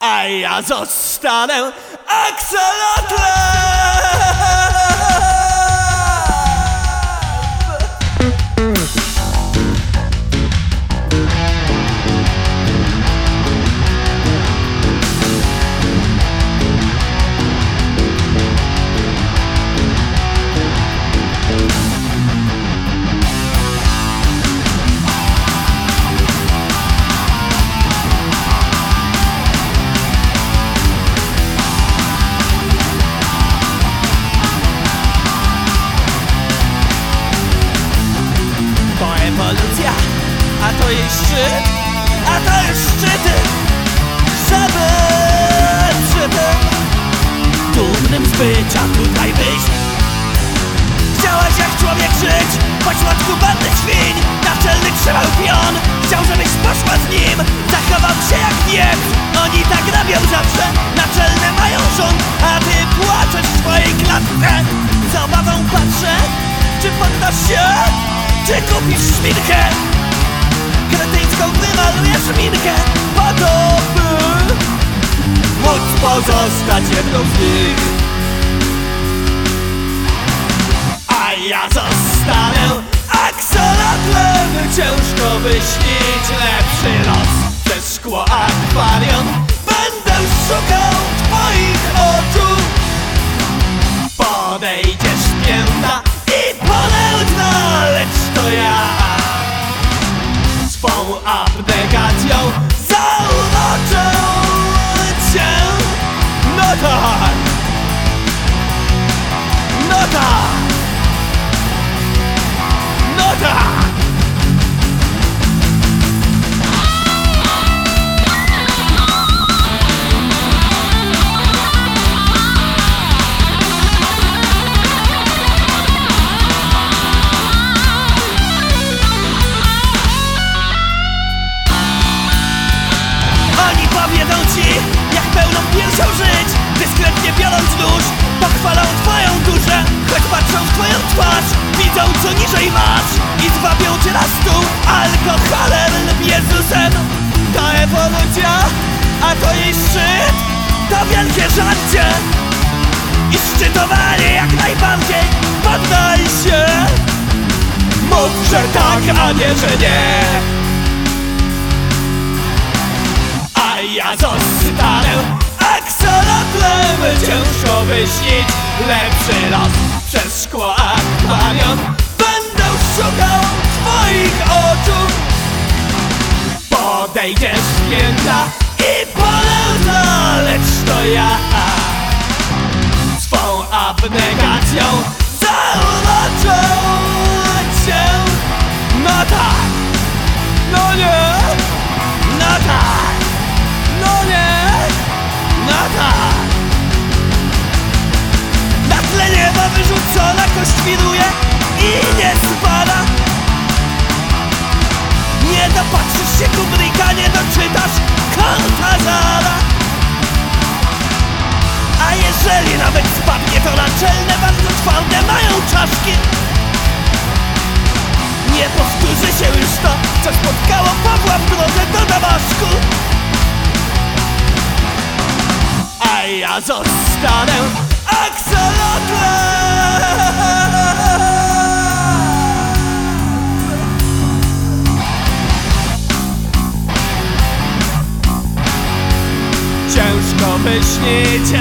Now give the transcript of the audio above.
a ja zostanę aksolotlem! Szczyt, a to już szczyty Żeby przy tym dumnym z bycia tutaj być Chciałaś jak człowiek żyć, pośrodku bandy świń Naczelny trzymał pion, chciał żebyś poszła z nim Zachował się jak Niemc, oni tak robią zawsze Naczelne mają rząd, pozostać jedną z nich. A ja zostanę aksolotlem Ciężko wyśnić lepszy los. Przez szkło akwarium tak, a nie, że nie. A ja zostanę aksolotlem Ciężko wyśnić lepszy los Przez szkło akwarium. Będę szukał twoich oczu. Podejdziesz pięta wiruje i nie spada Nie dopatrzysz się Kubricka, nie doczytasz Kortazara A jeżeli nawet spadnie, to naczelne bardzo twarde mają czaszki. Nie powtórzy się już to, co spotkało Pawła w drodze do Damaszku a ja zostanę aksolotlem Ciężko wyśnić